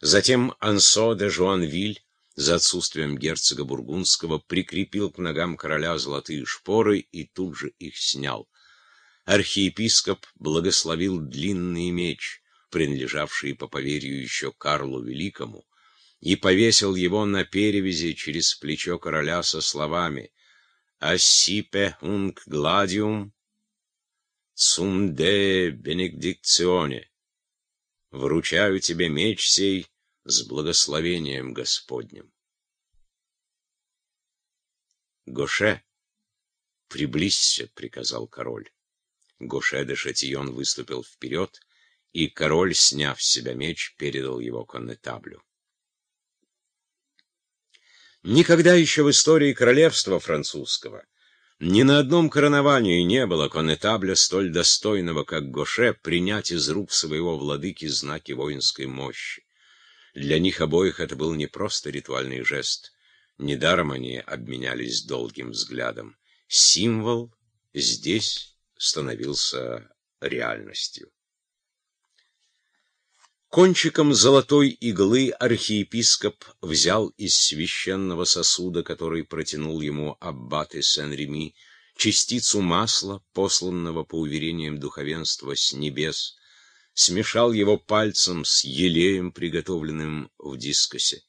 Затем Ансо де Жуанвиль, за отсутствием герцога Бургундского, прикрепил к ногам короля золотые шпоры и тут же их снял. Архиепископ благословил длинный меч, принадлежавший по поверью еще Карлу Великому, и повесил его на перевязи через плечо короля со словами «Ассипе унг гладиум цум де бенедикционе» «Вручаю тебе меч сей с благословением Господним». «Гоше, приблизься», — приказал король. Гоше де Шатион выступил вперед, и король, сняв с себя меч, передал его коннетаблю. Никогда еще в истории королевства французского ни на одном короновании не было коннетабля столь достойного, как Гоше, принять из рук своего владыки знаки воинской мощи. Для них обоих это был не просто ритуальный жест. Недаром они обменялись долгим взглядом. Символ здесь становился реальностью. Кончиком золотой иглы архиепископ взял из священного сосуда, который протянул ему аббат из Сен-Реми, частицу масла, посланного по уверениям духовенства с небес, смешал его пальцем с елеем, приготовленным в дискосе.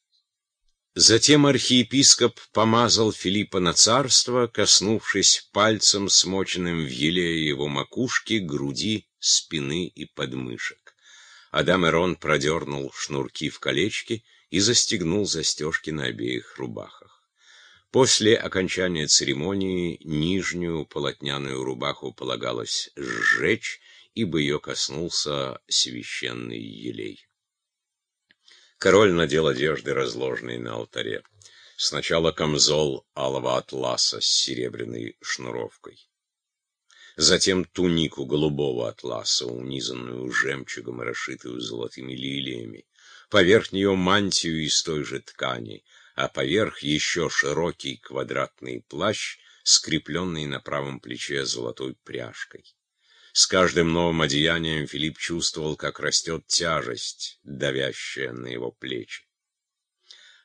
Затем архиепископ помазал Филиппа на царство, коснувшись пальцем, смоченным в елее его макушки, груди, спины и подмышек. Адам Эрон продернул шнурки в колечки и застегнул застежки на обеих рубахах. После окончания церемонии нижнюю полотняную рубаху полагалось сжечь, ибо ее коснулся священный елей. Король надел одежды, разложенные на алтаре. Сначала камзол алого атласа с серебряной шнуровкой затем тунику голубого атласа, унизанную жемчугом и расшитую золотыми лилиями, поверх нее мантию из той же ткани, а поверх еще широкий квадратный плащ, скрепленный на правом плече золотой пряжкой. С каждым новым одеянием Филипп чувствовал, как растет тяжесть, давящая на его плечи.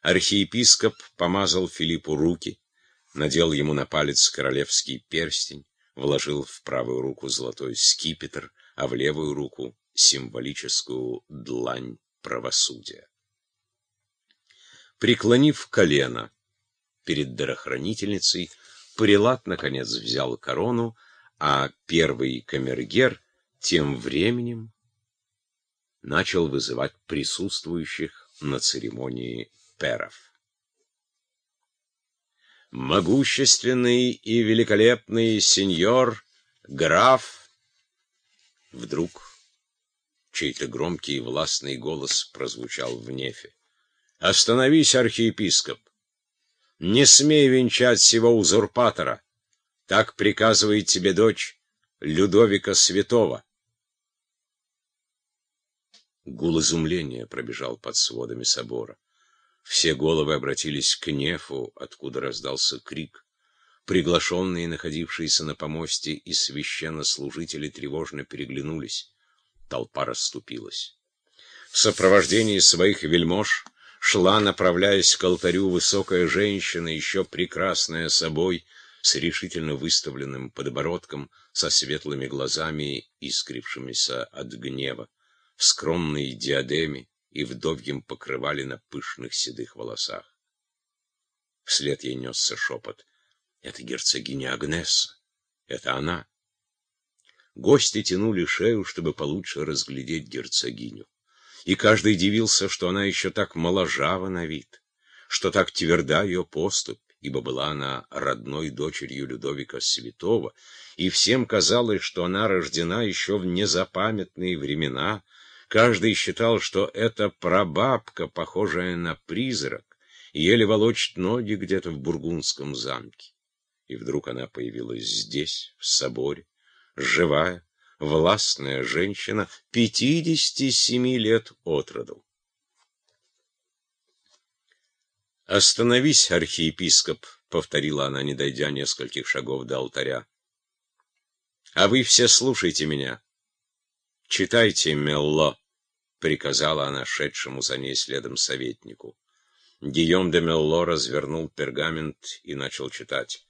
Архиепископ помазал Филиппу руки, надел ему на палец королевский перстень, вложил в правую руку золотой скипетр, а в левую руку символическую длань правосудия. Преклонив колено перед дарохранительницей, Прилат, наконец, взял корону, а первый камергер тем временем начал вызывать присутствующих на церемонии перов могущественный и великолепный сеньор, граф. Вдруг чей-то громкий и властный голос прозвучал в нефе. «Остановись, архиепископ! Не смей венчать сего узурпатора! Так приказывает тебе дочь Людовика Святого!» Гул изумления пробежал под сводами собора. Все головы обратились к Нефу, откуда раздался крик. Приглашенные, находившиеся на помосте, и священнослужители тревожно переглянулись. Толпа расступилась. В сопровождении своих вельмож шла, направляясь к алтарю, высокая женщина, еще прекрасная собой, с решительно выставленным подбородком, со светлыми глазами, искрившимися от гнева, в скромной диадеме, и вдовьем покрывали на пышных седых волосах. Вслед ей несся шепот. Это герцогиня Агнесса. Это она. Гости тянули шею, чтобы получше разглядеть герцогиню. И каждый дивился, что она еще так моложава на вид, что так тверда ее поступь, ибо была она родной дочерью Людовика Святого, и всем казалось, что она рождена еще в незапамятные времена, Каждый считал, что это прабабка, похожая на призрак, еле волочит ноги где-то в бургундском замке. И вдруг она появилась здесь, в соборе, живая, властная женщина, пятидесяти семи лет от роду. «Остановись, архиепископ», — повторила она, не дойдя нескольких шагов до алтаря. «А вы все слушайте меня. Читайте Мелло». Приказала она шедшему за ней следом советнику. Гийом де Мелло развернул пергамент и начал читать.